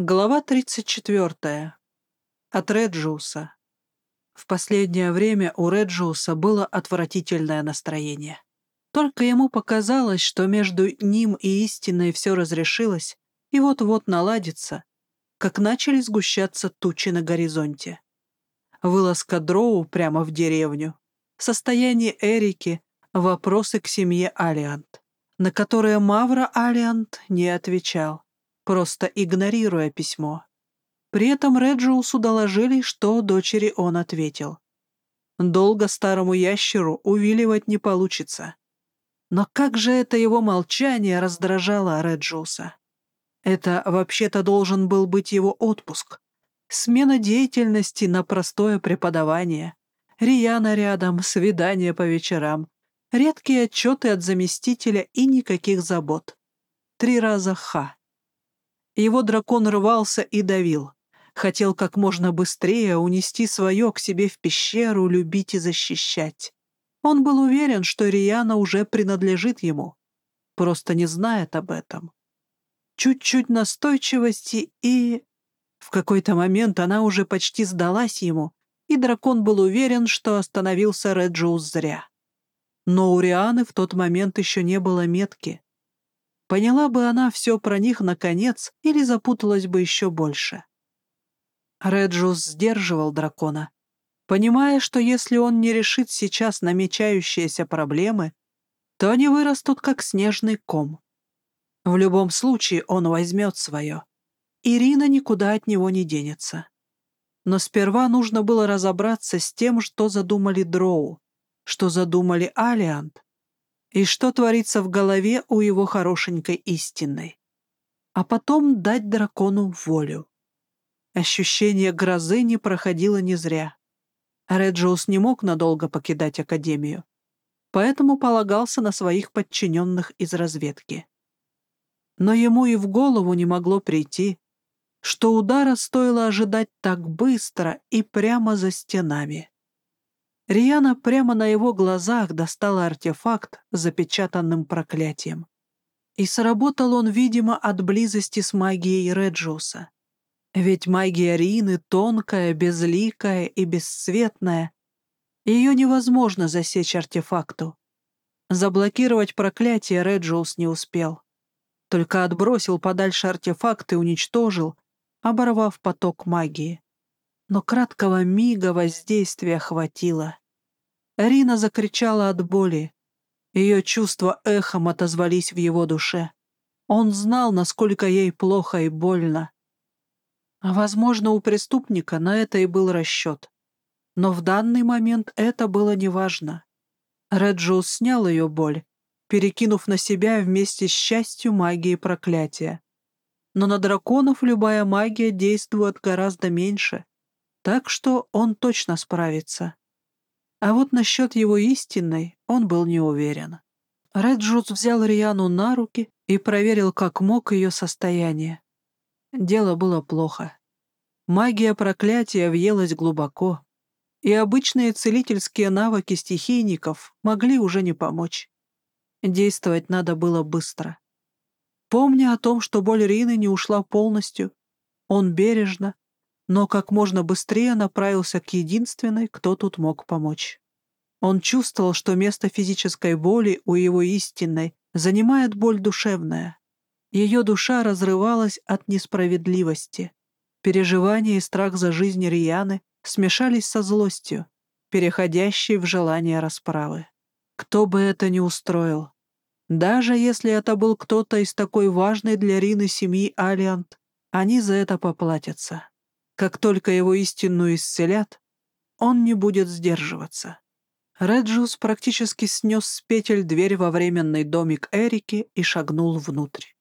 Глава 34. От Реджиуса. В последнее время у Реджиуса было отвратительное настроение. Только ему показалось, что между ним и истиной все разрешилось и вот-вот наладится, как начали сгущаться тучи на горизонте. Вылазка Дроу прямо в деревню, состояние Эрики, вопросы к семье Алиант, на которые Мавра Алиант не отвечал просто игнорируя письмо. При этом Реджиусу доложили, что дочери он ответил. Долго старому ящеру увиливать не получится. Но как же это его молчание раздражало Реджиуса? Это вообще-то должен был быть его отпуск. Смена деятельности на простое преподавание. Рияна рядом, свидания по вечерам. Редкие отчеты от заместителя и никаких забот. Три раза ха. Его дракон рвался и давил. Хотел как можно быстрее унести свое к себе в пещеру, любить и защищать. Он был уверен, что Рияна уже принадлежит ему, просто не знает об этом. Чуть-чуть настойчивости и... В какой-то момент она уже почти сдалась ему, и дракон был уверен, что остановился Реджиус зря. Но у Рианы в тот момент еще не было метки. Поняла бы она все про них наконец или запуталась бы еще больше. Реджус сдерживал дракона, понимая, что если он не решит сейчас намечающиеся проблемы, то они вырастут как снежный ком. В любом случае он возьмет свое. Ирина никуда от него не денется. Но сперва нужно было разобраться с тем, что задумали Дроу, что задумали Алиант, и что творится в голове у его хорошенькой истинной. А потом дать дракону волю. Ощущение грозы не проходило не зря. Реджиус не мог надолго покидать Академию, поэтому полагался на своих подчиненных из разведки. Но ему и в голову не могло прийти, что удара стоило ожидать так быстро и прямо за стенами. Риана прямо на его глазах достала артефакт запечатанным проклятием. И сработал он, видимо, от близости с магией Реджуса. Ведь магия Рины тонкая, безликая и бесцветная. Ее невозможно засечь артефакту. Заблокировать проклятие Реджиус не успел. Только отбросил подальше артефакт и уничтожил, оборвав поток магии но краткого мига воздействия хватило. Рина закричала от боли. Ее чувства эхом отозвались в его душе. Он знал, насколько ей плохо и больно. Возможно, у преступника на это и был расчет. Но в данный момент это было неважно. Реджиус снял ее боль, перекинув на себя вместе с счастью магии проклятия. Но на драконов любая магия действует гораздо меньше так что он точно справится. А вот насчет его истинной он был не уверен. Реджус взял Риану на руки и проверил как мог ее состояние. Дело было плохо. Магия проклятия въелась глубоко, и обычные целительские навыки стихийников могли уже не помочь. Действовать надо было быстро. Помня о том, что боль Рины не ушла полностью, он бережно, но как можно быстрее направился к единственной, кто тут мог помочь. Он чувствовал, что место физической боли у его истинной занимает боль душевная. Ее душа разрывалась от несправедливости. Переживания и страх за жизнь Рияны смешались со злостью, переходящей в желание расправы. Кто бы это ни устроил. Даже если это был кто-то из такой важной для Рины семьи Алиант, они за это поплатятся. Как только его истинную исцелят, он не будет сдерживаться. Реджиус практически снес с петель дверь во временный домик Эрики и шагнул внутрь.